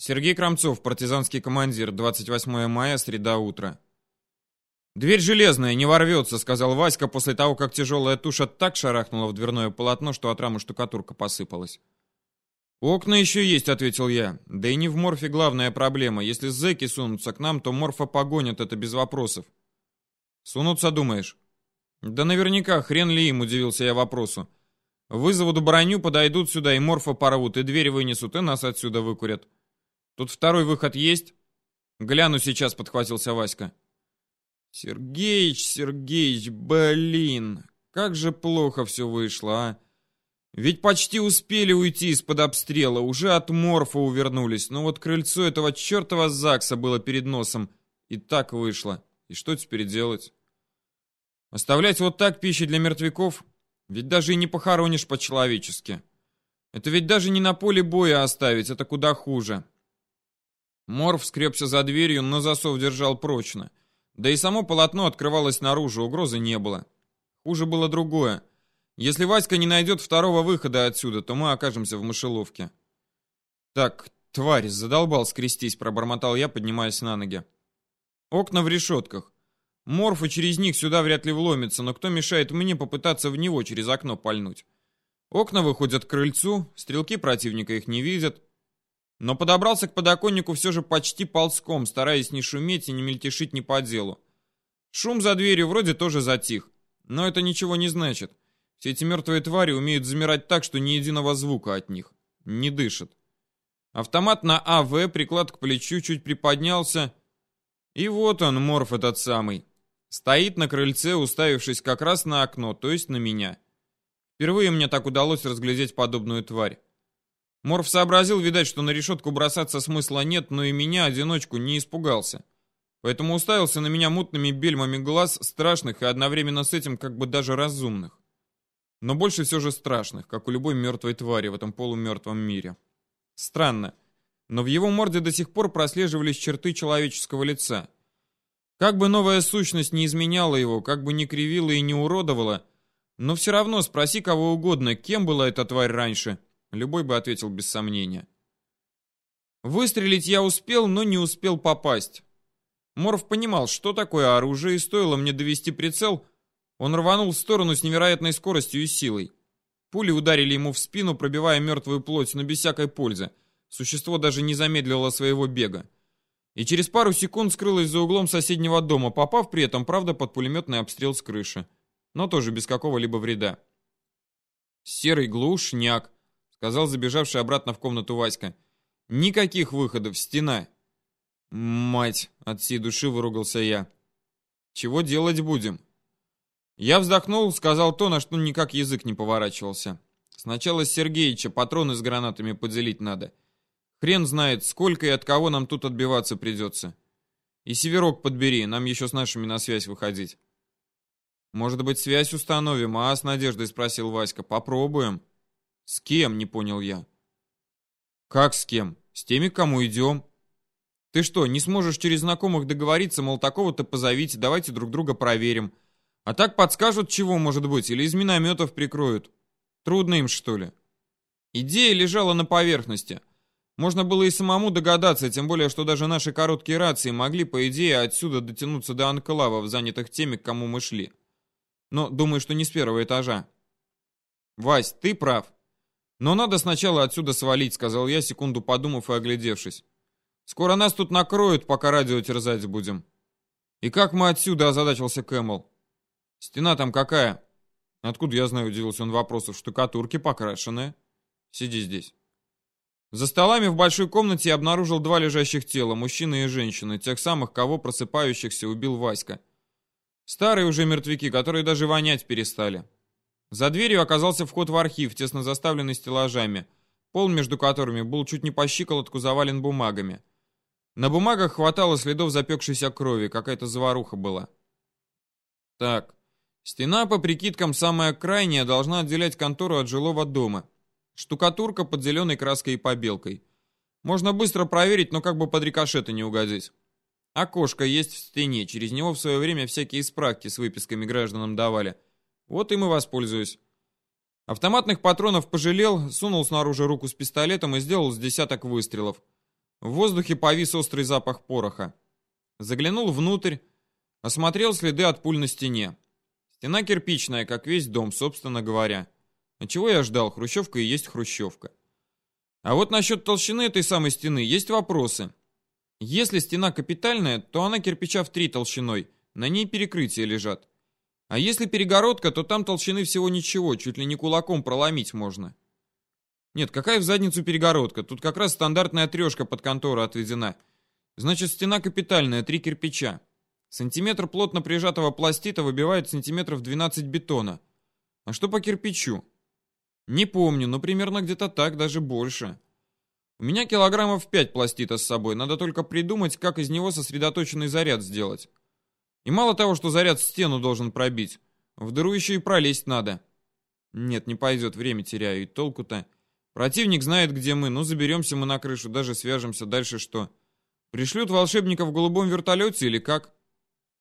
Сергей Крамцов, партизанский командир, 28 мая, среда утра. «Дверь железная, не ворвется», — сказал Васька после того, как тяжелая туша так шарахнула в дверное полотно, что от рамы штукатурка посыпалась. «Окна еще есть», — ответил я. «Да и не в морфе главная проблема. Если зэки сунутся к нам, то морфа погонят, это без вопросов». «Сунутся, думаешь?» «Да наверняка, хрен ли им», — удивился я вопросу. «Вызовут броню, подойдут сюда и морфа порвут, и дверь вынесут, и нас отсюда выкурят». Тут второй выход есть? Гляну сейчас, подхватился Васька. Сергеич, Сергеич, блин, как же плохо все вышло, а? Ведь почти успели уйти из-под обстрела, уже от морфа увернулись, но вот крыльцо этого чертова ЗАГСа было перед носом, и так вышло. И что теперь делать? Оставлять вот так пищи для мертвяков? Ведь даже и не похоронишь по-человечески. Это ведь даже не на поле боя оставить, это куда хуже. Морф скрепся за дверью, но засов держал прочно. Да и само полотно открывалось наружу, угрозы не было. Хуже было другое. Если Васька не найдет второго выхода отсюда, то мы окажемся в мышеловке. Так, тварь, задолбал скрестись, пробормотал я, поднимаясь на ноги. Окна в решетках. Морф и через них сюда вряд ли вломится, но кто мешает мне попытаться в него через окно пальнуть? Окна выходят к крыльцу, стрелки противника их не видят, но подобрался к подоконнику все же почти ползком, стараясь не шуметь и не мельтешить ни по делу. Шум за дверью вроде тоже затих, но это ничего не значит. Все эти мертвые твари умеют замирать так, что ни единого звука от них. Не дышат. Автомат на АВ, приклад к плечу, чуть приподнялся. И вот он, морф этот самый. Стоит на крыльце, уставившись как раз на окно, то есть на меня. Впервые мне так удалось разглядеть подобную тварь. Морф сообразил, видать, что на решетку бросаться смысла нет, но и меня, одиночку, не испугался. Поэтому уставился на меня мутными бельмами глаз, страшных и одновременно с этим как бы даже разумных. Но больше все же страшных, как у любой мертвой твари в этом полумертвом мире. Странно, но в его морде до сих пор прослеживались черты человеческого лица. Как бы новая сущность не изменяла его, как бы не кривила и не уродовала, но все равно спроси кого угодно, кем была эта тварь раньше – Любой бы ответил без сомнения. Выстрелить я успел, но не успел попасть. Морф понимал, что такое оружие, и стоило мне довести прицел, он рванул в сторону с невероятной скоростью и силой. Пули ударили ему в спину, пробивая мертвую плоть, но без всякой пользы. Существо даже не замедлило своего бега. И через пару секунд скрылось за углом соседнего дома, попав при этом, правда, под пулеметный обстрел с крыши. Но тоже без какого-либо вреда. Серый глушняк сказал забежавший обратно в комнату Васька. Никаких выходов, стена. Мать, от всей души выругался я. Чего делать будем? Я вздохнул, сказал то, на что никак язык не поворачивался. Сначала с Сергеича патроны с гранатами поделить надо. Хрен знает, сколько и от кого нам тут отбиваться придется. И северок подбери, нам еще с нашими на связь выходить. Может быть, связь установим, а? С надеждой спросил Васька. Попробуем. «С кем?» — не понял я. «Как с кем? С теми, кому идем». «Ты что, не сможешь через знакомых договориться, мол, такого-то позовите, давайте друг друга проверим. А так подскажут, чего может быть, или из минометов прикроют. Трудно им, что ли?» Идея лежала на поверхности. Можно было и самому догадаться, тем более, что даже наши короткие рации могли, по идее, отсюда дотянуться до анклавов, занятых теми, к кому мы шли. Но думаю, что не с первого этажа. «Вась, ты прав. «Но надо сначала отсюда свалить», — сказал я, секунду подумав и оглядевшись. «Скоро нас тут накроют, пока радио терзать будем». «И как мы отсюда?» — озадачился Кэмл. «Стена там какая?» «Откуда я знаю?» — удивился он вопросов. «Штукатурки покрашенные». «Сиди здесь». За столами в большой комнате я обнаружил два лежащих тела, мужчины и женщины, тех самых, кого просыпающихся убил Васька. Старые уже мертвяки, которые даже вонять перестали. За дверью оказался вход в архив, тесно заставленный стеллажами, пол между которыми был чуть не по щиколотку завален бумагами. На бумагах хватало следов запекшейся крови, какая-то заваруха была. Так, стена, по прикидкам, самая крайняя, должна отделять контору от жилого дома. Штукатурка под зеленой краской и побелкой. Можно быстро проверить, но как бы под рикошеты не угодить. Окошко есть в стене, через него в свое время всякие справки с выписками гражданам давали – вот им и воспользуюсь. Автоматных патронов пожалел, сунул снаружи руку с пистолетом и сделал с десяток выстрелов. В воздухе повис острый запах пороха. Заглянул внутрь, осмотрел следы от пуль на стене. Стена кирпичная, как весь дом, собственно говоря. А чего я ждал? Хрущевка и есть хрущевка. А вот насчет толщины этой самой стены есть вопросы. Если стена капитальная, то она кирпича в три толщиной, на ней перекрытия лежат. А если перегородка, то там толщины всего ничего, чуть ли не кулаком проломить можно. Нет, какая в задницу перегородка? Тут как раз стандартная трешка под контору отведена. Значит, стена капитальная, три кирпича. Сантиметр плотно прижатого пластита выбивает сантиметров 12 бетона. А что по кирпичу? Не помню, но примерно где-то так, даже больше. У меня килограммов 5 пластита с собой, надо только придумать, как из него сосредоточенный заряд сделать. И мало того, что заряд стену должен пробить, в дыру еще и пролезть надо. Нет, не пойдет, время теряю, и толку-то. Противник знает, где мы, ну заберемся мы на крышу, даже свяжемся, дальше что? Пришлют волшебника в голубом вертолете или как?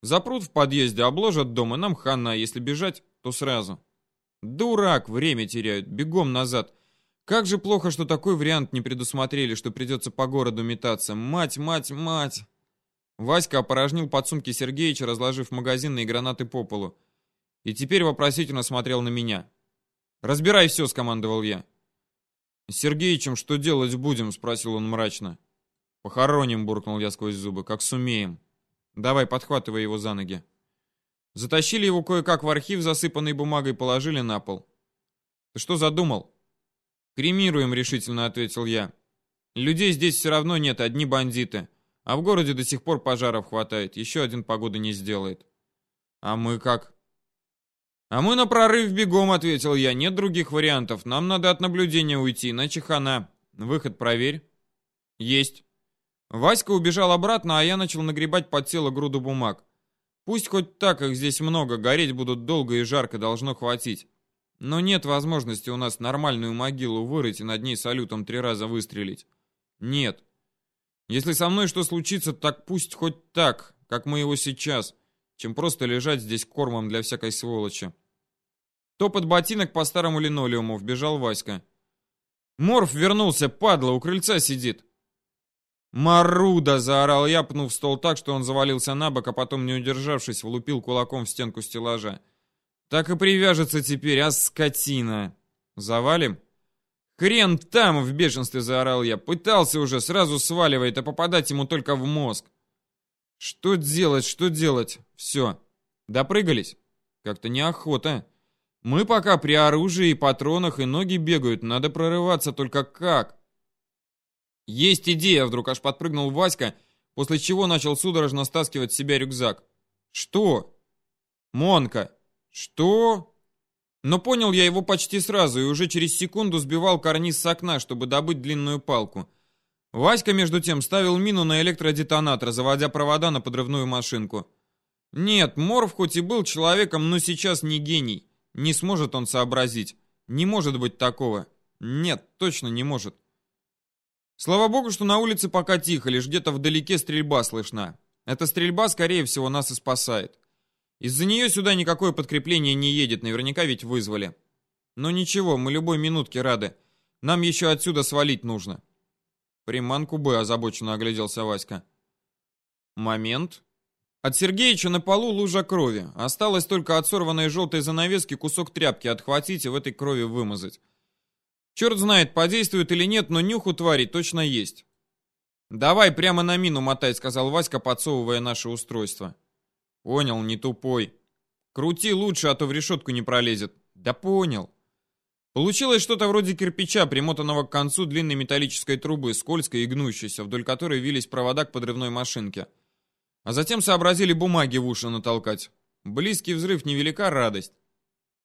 Запрут в подъезде, обложат дом, и нам хана, если бежать, то сразу. Дурак, время теряют, бегом назад. Как же плохо, что такой вариант не предусмотрели, что придется по городу метаться. Мать, мать, мать. Васька опорожнил подсумки Сергеича, разложив магазинные гранаты по полу. И теперь вопросительно смотрел на меня. «Разбирай все», — скомандовал я. «С Сергеичем что делать будем?» — спросил он мрачно. «Похороним», — буркнул я сквозь зубы, — «как сумеем». «Давай, подхватывай его за ноги». Затащили его кое-как в архив, засыпанный бумагой, положили на пол. «Ты что задумал?» «Кремируем», — решительно ответил я. «Людей здесь все равно нет, одни бандиты. А в городе до сих пор пожаров хватает, еще один погода не сделает». «А мы как?» «А мы на прорыв бегом», — ответил я. «Нет других вариантов. Нам надо от наблюдения уйти, иначе хана. Выход проверь». «Есть». Васька убежал обратно, а я начал нагребать под тело груду бумаг. Пусть хоть так их здесь много, гореть будут долго и жарко, должно хватить. Но нет возможности у нас нормальную могилу вырыть и над ней салютом три раза выстрелить. Нет. Если со мной что случится, так пусть хоть так, как мы его сейчас, чем просто лежать здесь кормом для всякой сволочи. Топот ботинок по старому линолеуму вбежал Васька. Морф вернулся, падла, у крыльца сидит. «Маруда!» — заорал я, пнув стол так, что он завалился на бок, а потом, не удержавшись, влупил кулаком в стенку стеллажа. «Так и привяжется теперь, а скотина!» «Завалим?» «Хрен там!» — в бешенстве заорал я. «Пытался уже, сразу сваливает, а попадать ему только в мозг!» «Что делать, что делать? Все. Допрыгались?» «Как-то неохота. Мы пока при оружии и патронах, и ноги бегают, надо прорываться, только как?» «Есть идея!» — вдруг аж подпрыгнул Васька, после чего начал судорожно стаскивать с себя рюкзак. «Что?» «Монка!» «Что?» Но понял я его почти сразу и уже через секунду сбивал карниз с окна, чтобы добыть длинную палку. Васька, между тем, ставил мину на электродетонатор, заводя провода на подрывную машинку. Нет, Моров хоть и был человеком, но сейчас не гений. Не сможет он сообразить. Не может быть такого. Нет, точно не может. Слава богу, что на улице пока тихо, лишь где-то вдалеке стрельба слышна. Эта стрельба, скорее всего, нас и спасает. Из-за нее сюда никакое подкрепление не едет, наверняка ведь вызвали. Но ничего, мы любой минутке рады. Нам еще отсюда свалить нужно. Приманку бы, озабоченно огляделся Васька. Момент. От Сергеича на полу лужа крови. Осталось только от сорванной желтой занавески кусок тряпки отхватить и в этой крови вымазать. Черт знает, подействует или нет, но нюх у твари точно есть. «Давай прямо на мину мотай», — сказал Васька, подсовывая наше устройство. «Понял, не тупой. Крути лучше, а то в решетку не пролезет». «Да понял». Получилось что-то вроде кирпича, примотанного к концу длинной металлической трубы, скользкой и гнущейся, вдоль которой вились провода к подрывной машинке. А затем сообразили бумаги в уши натолкать. Близкий взрыв невелика радость.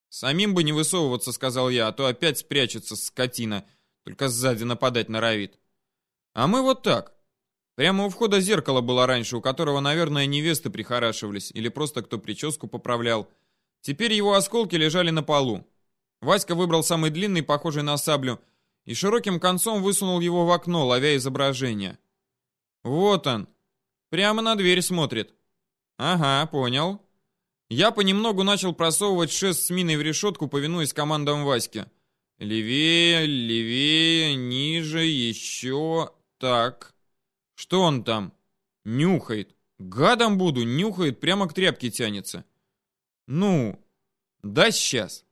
«Самим бы не высовываться», — сказал я, «а то опять спрячется скотина, только сзади нападать норовит». «А мы вот так. Прямо у входа зеркало было раньше, у которого, наверное, невесты прихорашивались, или просто кто прическу поправлял. Теперь его осколки лежали на полу. Васька выбрал самый длинный, похожий на саблю, и широким концом высунул его в окно, ловя изображение. Вот он. Прямо на дверь смотрит. Ага, понял. Я понемногу начал просовывать шест с миной в решетку, повинуясь командам Васьки. Левее, левее, ниже, еще... Так. Что он там? Нюхает. Гадом буду, нюхает, прямо к тряпке тянется. Ну, да сейчас.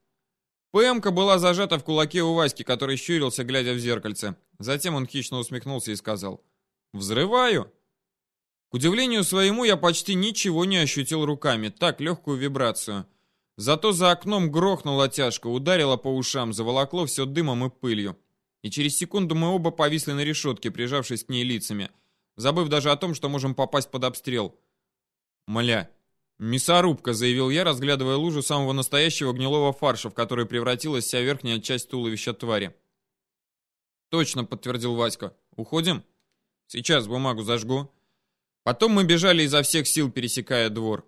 ПМка была зажата в кулаке у Васьки, который щурился, глядя в зеркальце. Затем он хищно усмехнулся и сказал. «Взрываю!» К удивлению своему, я почти ничего не ощутил руками, так легкую вибрацию. Зато за окном грохнула тяжко, ударило по ушам, заволокло все дымом и пылью. И через секунду мы оба повисли на решетке, прижавшись к ней лицами, забыв даже о том, что можем попасть под обстрел. «Мля, мясорубка», — заявил я, разглядывая лужу самого настоящего гнилого фарша, в который превратилась вся верхняя часть туловища твари. «Точно», — подтвердил Васька. «Уходим?» «Сейчас бумагу зажгу». Потом мы бежали изо всех сил, пересекая двор.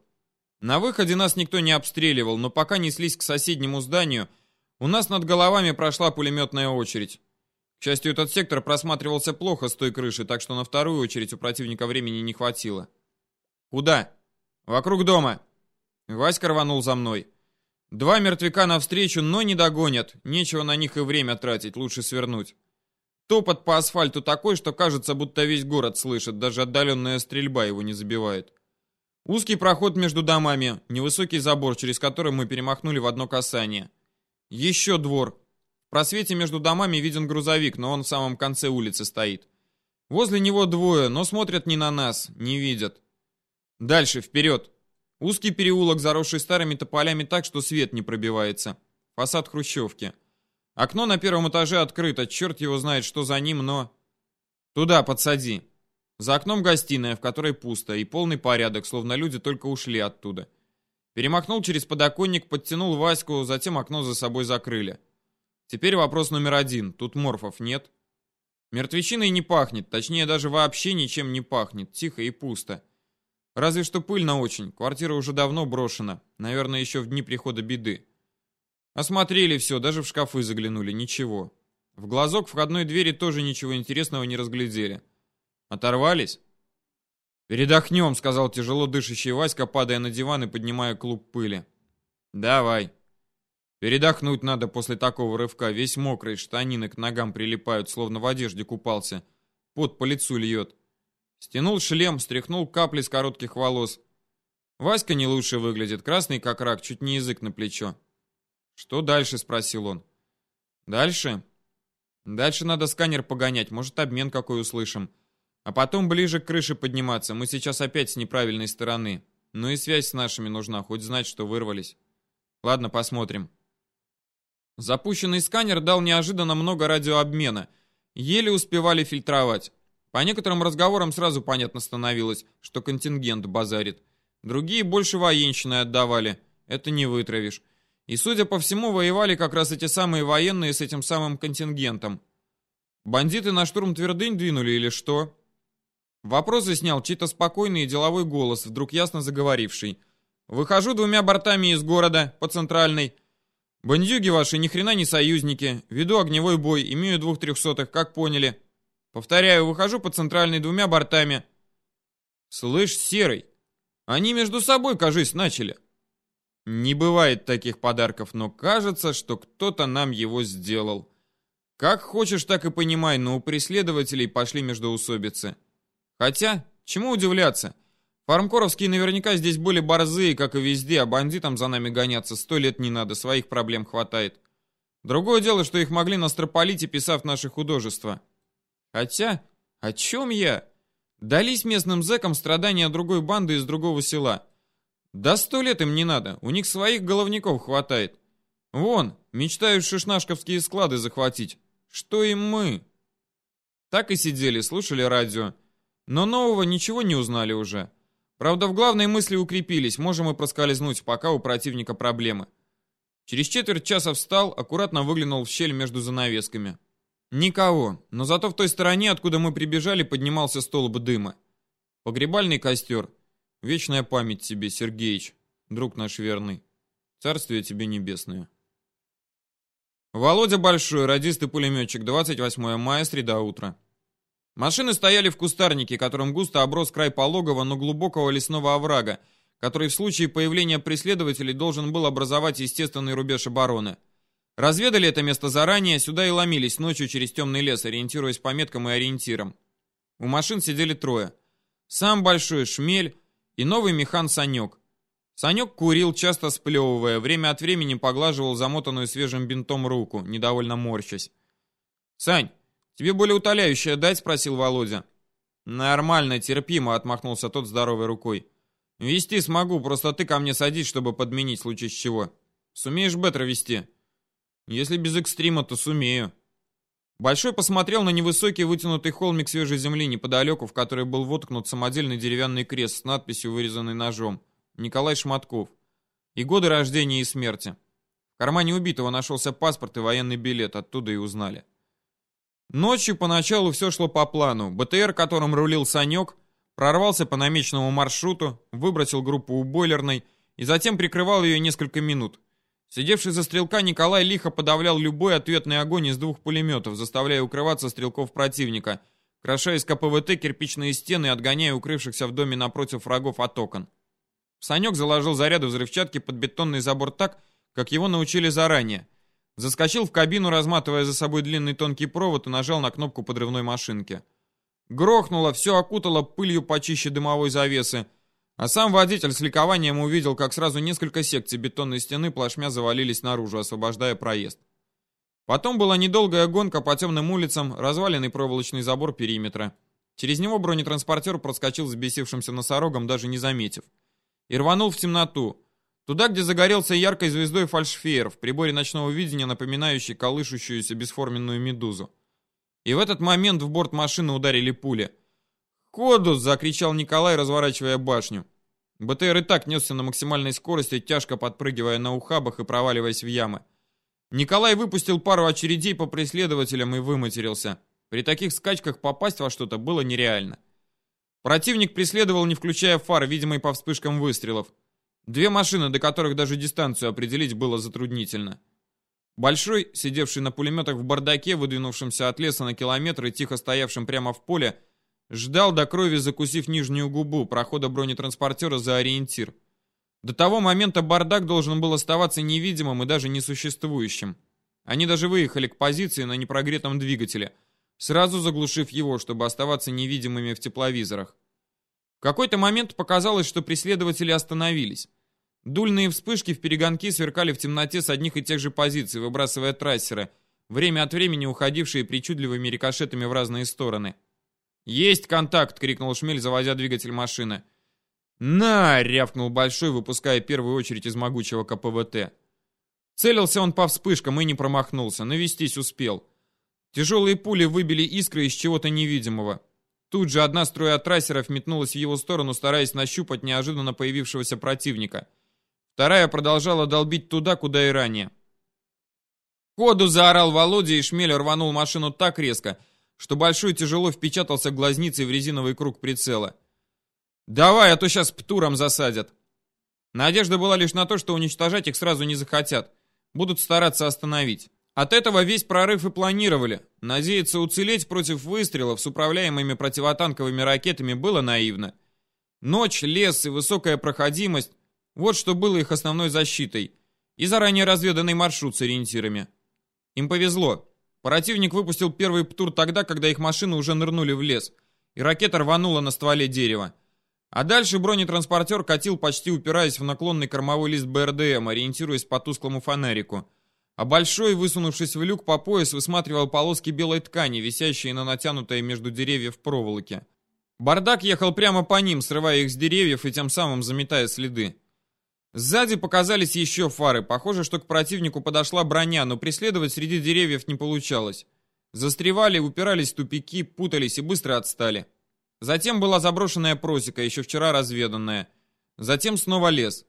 На выходе нас никто не обстреливал, но пока неслись к соседнему зданию, у нас над головами прошла пулеметная очередь. К счастью, этот сектор просматривался плохо с той крыши, так что на вторую очередь у противника времени не хватило. «Куда?» «Вокруг дома». Васька рванул за мной. Два мертвяка навстречу, но не догонят. Нечего на них и время тратить, лучше свернуть. Топот по асфальту такой, что кажется, будто весь город слышит, даже отдаленная стрельба его не забивает. Узкий проход между домами, невысокий забор, через который мы перемахнули в одно касание. Еще двор. Просвете между домами виден грузовик, но он в самом конце улицы стоит. Возле него двое, но смотрят не на нас, не видят. Дальше, вперед. Узкий переулок, заросший старыми тополями так, что свет не пробивается. Фасад хрущевки. Окно на первом этаже открыто, черт его знает, что за ним, но... Туда, подсади. За окном гостиная, в которой пусто, и полный порядок, словно люди только ушли оттуда. Перемахнул через подоконник, подтянул Ваську, затем окно за собой закрыли. Теперь вопрос номер один. Тут морфов нет. Мертвечиной не пахнет, точнее даже вообще ничем не пахнет, тихо и пусто. Разве что пыльно очень, квартира уже давно брошена, наверное, еще в дни прихода беды. Осмотрели все, даже в шкафы заглянули, ничего. В глазок входной двери тоже ничего интересного не разглядели. Оторвались? «Передохнем», — сказал тяжело дышащий Васька, падая на диван и поднимая клуб пыли. «Давай». Передохнуть надо после такого рывка. Весь мокрый, штанины к ногам прилипают, словно в одежде купался. Пот по лицу льет. Стянул шлем, стряхнул капли с коротких волос. Васька не лучше выглядит, красный как рак, чуть не язык на плечо. «Что дальше?» — спросил он. «Дальше?» «Дальше надо сканер погонять, может, обмен какой услышим. А потом ближе к крыше подниматься, мы сейчас опять с неправильной стороны. Ну и связь с нашими нужна, хоть знать, что вырвались. Ладно, посмотрим». Запущенный сканер дал неожиданно много радиообмена. Еле успевали фильтровать. По некоторым разговорам сразу понятно становилось, что контингент базарит. Другие больше военщины отдавали. Это не вытравишь. И, судя по всему, воевали как раз эти самые военные с этим самым контингентом. Бандиты на штурм твердынь двинули или что? Вопросы снял чей-то спокойный и деловой голос, вдруг ясно заговоривший. «Выхожу двумя бортами из города, по центральной. Бандюги ваши ни хрена не союзники. Веду огневой бой, имею двух трехсотых, как поняли. Повторяю, выхожу по центральной двумя бортами». «Слышь, Серый, они между собой, кажись, начали». Не бывает таких подарков, но кажется, что кто-то нам его сделал. Как хочешь, так и понимай, но у преследователей пошли междоусобицы. Хотя, чему удивляться? Фармкоровские наверняка здесь были борзые, как и везде, а бандитам за нами гоняться сто лет не надо, своих проблем хватает. Другое дело, что их могли настропалить, писав наши художества. Хотя, о чем я? Дались местным зэкам страдания другой банды из другого села. Да сто лет им не надо, у них своих головников хватает. Вон, мечтают шишнашковские склады захватить. Что им мы? Так и сидели, слушали радио. Но нового ничего не узнали уже. Правда, в главной мысли укрепились, можем и проскользнуть, пока у противника проблемы. Через четверть часа встал, аккуратно выглянул в щель между занавесками. Никого, но зато в той стороне, откуда мы прибежали, поднимался столб дыма. Погребальный костер — Вечная память тебе, Сергеич, друг наш верный. Царствие тебе небесное. Володя Большой, радист и пулеметчик, 28 мая, среда утра. Машины стояли в кустарнике, которым густо оброс край пологого, но глубокого лесного оврага, который в случае появления преследователей должен был образовать естественный рубеж обороны. Разведали это место заранее, сюда и ломились ночью через темный лес, ориентируясь по меткам и ориентирам. У машин сидели трое. Сам Большой Шмель и новый механ Санек. Санек курил, часто сплевывая, время от времени поглаживал замотанную свежим бинтом руку, недовольно морщась. «Сань, тебе более утоляющее дать?» — спросил Володя. «Нормально, терпимо», — отмахнулся тот здоровой рукой. «Вести смогу, просто ты ко мне садись, чтобы подменить в случае чего. Сумеешь бетро вести?» «Если без экстрима, то сумею». Большой посмотрел на невысокий вытянутый холмик свежей земли неподалеку, в который был воткнут самодельный деревянный крест с надписью, вырезанной ножом. Николай Шматков. И годы рождения и смерти. В кармане убитого нашелся паспорт и военный билет, оттуда и узнали. Ночью поначалу все шло по плану. БТР, которым рулил Санек, прорвался по намеченному маршруту, выбросил группу у бойлерной и затем прикрывал ее несколько минут. Сидевший за стрелка Николай лихо подавлял любой ответный огонь из двух пулеметов, заставляя укрываться стрелков противника, кроша из КПВТ кирпичные стены и отгоняя укрывшихся в доме напротив врагов от окон. Санек заложил заряды взрывчатки под бетонный забор так, как его научили заранее, Заскочил в кабину, разматывая за собой длинный тонкий провод и нажал на кнопку подрывной машинки. Грохнуло, все окутало пылью почище дымовой завесы, а сам водитель с ликованием увидел, как сразу несколько секций бетонной стены плашмя завалились наружу, освобождая проезд. Потом была недолгая гонка по темным улицам, разваленный проволочный забор периметра. Через него бронетранспортер проскочил с бесившимся носорогом, даже не заметив. И рванул в темноту, Туда, где загорелся яркой звездой фальшфеер, в приборе ночного видения, напоминающий колышущуюся бесформенную медузу. И в этот момент в борт машины ударили пули. «Кодус!» — закричал Николай, разворачивая башню. БТР и так несся на максимальной скорости, тяжко подпрыгивая на ухабах и проваливаясь в ямы. Николай выпустил пару очередей по преследователям и выматерился. При таких скачках попасть во что-то было нереально. Противник преследовал, не включая фар, видимо, и по вспышкам выстрелов. Две машины, до которых даже дистанцию определить было затруднительно. Большой, сидевший на пулеметах в бардаке, выдвинувшемся от леса на километр и тихо стоявшим прямо в поле, ждал до крови, закусив нижнюю губу, прохода бронетранспортера за ориентир. До того момента бардак должен был оставаться невидимым и даже несуществующим. Они даже выехали к позиции на непрогретом двигателе, сразу заглушив его, чтобы оставаться невидимыми в тепловизорах. Какой-то момент показалось, что преследователи остановились. Дульные вспышки в перегонки сверкали в темноте с одних и тех же позиций, выбрасывая трассеры, время от времени уходившие причудливыми рикошетами в разные стороны. «Есть контакт!» — крикнул Шмель, заводя двигатель машины. «На!» — рявкнул Большой, выпуская первую очередь из могучего КПВТ. Целился он по вспышкам и не промахнулся, навестись успел. Тяжелые пули выбили искры из чего-то невидимого. Тут же одна струя трассеров метнулась в его сторону, стараясь нащупать неожиданно появившегося противника. Вторая продолжала долбить туда, куда и ранее. «Ходу!» — заорал Володя, и Шмель рванул машину так резко, что Большой тяжело впечатался глазницей в резиновый круг прицела. «Давай, а то сейчас птуром засадят!» Надежда была лишь на то, что уничтожать их сразу не захотят. Будут стараться остановить. От этого весь прорыв и планировали. Надеяться уцелеть против выстрелов с управляемыми противотанковыми ракетами было наивно. Ночь, лес и высокая проходимость – вот что было их основной защитой. И заранее разведанный маршрут с ориентирами. Им повезло. Противник выпустил первый ПТУР тогда, когда их машины уже нырнули в лес, и ракета рванула на стволе дерева. А дальше бронетранспортер катил, почти упираясь в наклонный кормовой лист БРДМ, ориентируясь по тусклому фонарику – а большой, высунувшись в люк по пояс, высматривал полоски белой ткани, висящие на натянутой между деревьев проволоке. Бардак ехал прямо по ним, срывая их с деревьев и тем самым заметая следы. Сзади показались еще фары. Похоже, что к противнику подошла броня, но преследовать среди деревьев не получалось. Застревали, упирались в тупики, путались и быстро отстали. Затем была заброшенная просека, еще вчера разведанная. Затем снова лес.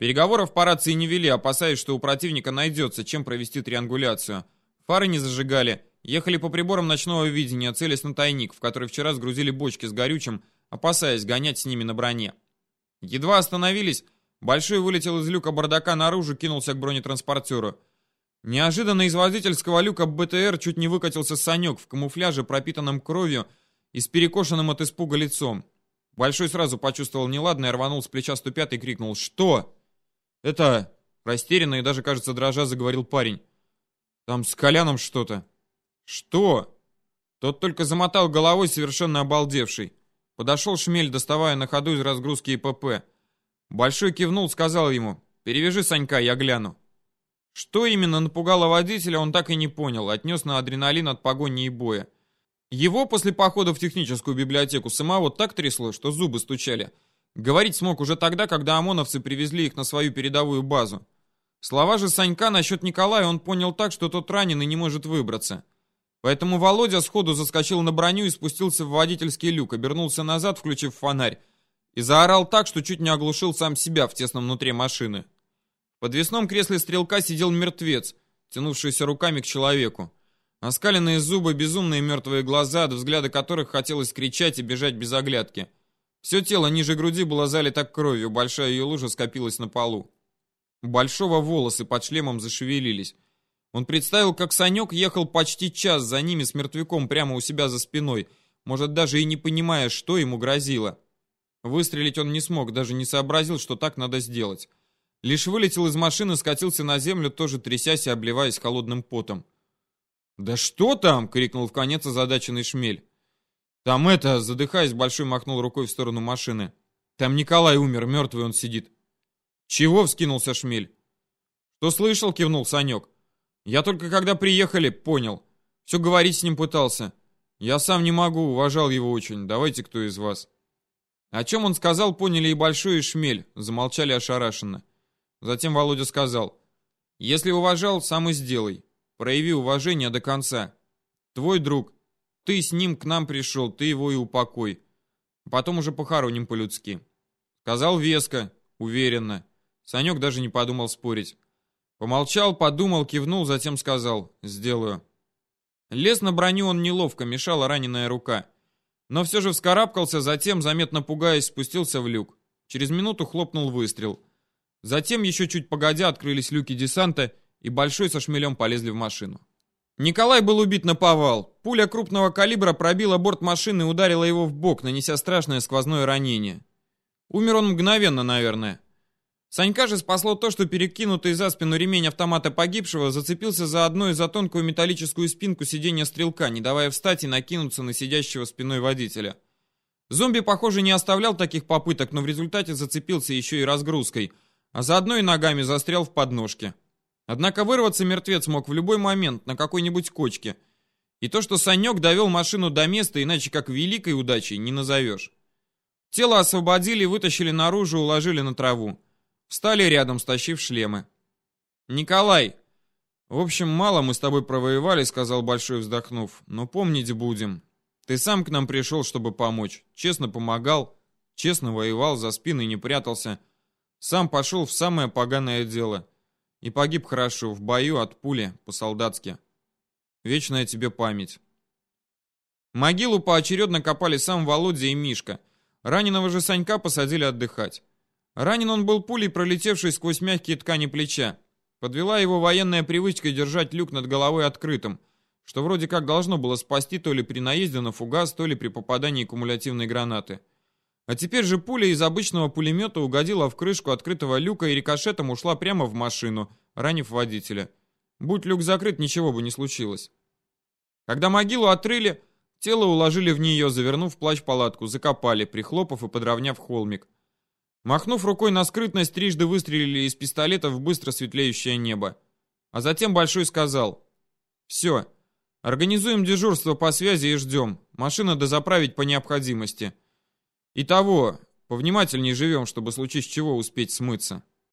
Переговоров по рации не вели, опасаясь, что у противника найдется, чем провести триангуляцию. Фары не зажигали, ехали по приборам ночного видения, целясь на тайник, в который вчера сгрузили бочки с горючим, опасаясь гонять с ними на броне. Едва остановились, Большой вылетел из люка бардака наружу, кинулся к бронетранспортеру. Неожиданно из водительского люка БТР чуть не выкатился Санек в камуфляже, пропитанном кровью и с перекошенным от испуга лицом. Большой сразу почувствовал неладное, рванул с плеча 105 и крикнул «Что?». «Это...» — растерянно и даже, кажется, дрожа заговорил парень. «Там с Коляном что-то». «Что?» Тот только замотал головой, совершенно обалдевший. Подошел шмель, доставая на ходу из разгрузки ИПП. Большой кивнул, сказал ему, «Перевяжи Санька, я гляну». Что именно напугало водителя, он так и не понял, отнес на адреналин от погони и боя. Его после похода в техническую библиотеку самого так трясло, что зубы стучали. Говорить смог уже тогда, когда ОМОНовцы привезли их на свою передовую базу. Слова же Санька насчет Николая он понял так, что тот ранен и не может выбраться. Поэтому Володя сходу заскочил на броню и спустился в водительский люк, обернулся назад, включив фонарь, и заорал так, что чуть не оглушил сам себя в тесном внутри машины. В подвесном кресле стрелка сидел мертвец, тянувшийся руками к человеку. Оскаленные зубы, безумные мертвые глаза, от взгляда которых хотелось кричать и бежать без оглядки. Все тело ниже груди было залито кровью, большая ее лужа скопилась на полу. Большого волосы под шлемом зашевелились. Он представил, как Санек ехал почти час за ними с мертвяком прямо у себя за спиной, может, даже и не понимая, что ему грозило. Выстрелить он не смог, даже не сообразил, что так надо сделать. Лишь вылетел из машины, скатился на землю, тоже трясясь и обливаясь холодным потом. «Да что там?» — крикнул в конец озадаченный шмель. «Там это...» — задыхаясь, Большой махнул рукой в сторону машины. «Там Николай умер, мертвый он сидит». «Чего?» — вскинулся шмель. «Что слышал?» — кивнул Санек. Я только когда приехали, понял. Все говорить с ним пытался. Я сам не могу, уважал его очень. Давайте кто из вас. О чем он сказал, поняли и Большой, и Шмель. Замолчали ошарашенно. Затем Володя сказал. Если уважал, сам и сделай. Прояви уважение до конца. Твой друг. Ты с ним к нам пришел, ты его и упокой. Потом уже похороним по-людски. Сказал веско, уверенно. Санек даже не подумал спорить. Помолчал, подумал, кивнул, затем сказал «Сделаю». Лез на броню он неловко, мешала раненая рука. Но все же вскарабкался, затем, заметно пугаясь, спустился в люк. Через минуту хлопнул выстрел. Затем, еще чуть погодя, открылись люки десанта, и Большой со шмелем полезли в машину. Николай был убит на повал. Пуля крупного калибра пробила борт машины и ударила его в бок, нанеся страшное сквозное ранение. Умер он мгновенно, наверное. Санька же спасло то, что перекинутый за спину ремень автомата погибшего зацепился за одну и за тонкую металлическую спинку сиденья стрелка, не давая встать и накинуться на сидящего спиной водителя. Зомби, похоже, не оставлял таких попыток, но в результате зацепился еще и разгрузкой, а заодно и ногами застрял в подножке. Однако вырваться мертвец мог в любой момент на какой-нибудь кочке. И то, что Санек довел машину до места, иначе как великой удачей, не назовешь. Тело освободили, вытащили наружу, уложили на траву. Встали рядом, стащив шлемы. «Николай!» «В общем, мало мы с тобой провоевали», — сказал Большой, вздохнув. «Но помнить будем. Ты сам к нам пришел, чтобы помочь. Честно помогал, честно воевал, за спиной не прятался. Сам пошел в самое поганое дело. И погиб хорошо, в бою от пули, по-солдатски. Вечная тебе память». Могилу поочередно копали сам Володя и Мишка. Раненого же Санька посадили отдыхать. Ранен он был пулей, пролетевшей сквозь мягкие ткани плеча. Подвела его военная привычка держать люк над головой открытым, что вроде как должно было спасти то ли при наезде на фугас, то ли при попадании кумулятивной гранаты. А теперь же пуля из обычного пулемета угодила в крышку открытого люка и рикошетом ушла прямо в машину, ранив водителя. Будь люк закрыт, ничего бы не случилось. Когда могилу отрыли, тело уложили в нее, завернув плащ-палатку, закопали, прихлопав и подровняв холмик. Махнув рукой на скрытность, трижды выстрелили из пистолета в быстро светлеющее небо. А затем Большой сказал. «Все. Организуем дежурство по связи и ждем. Машина дозаправить по необходимости. И того, повнимательнее живем, чтобы случись чего успеть смыться».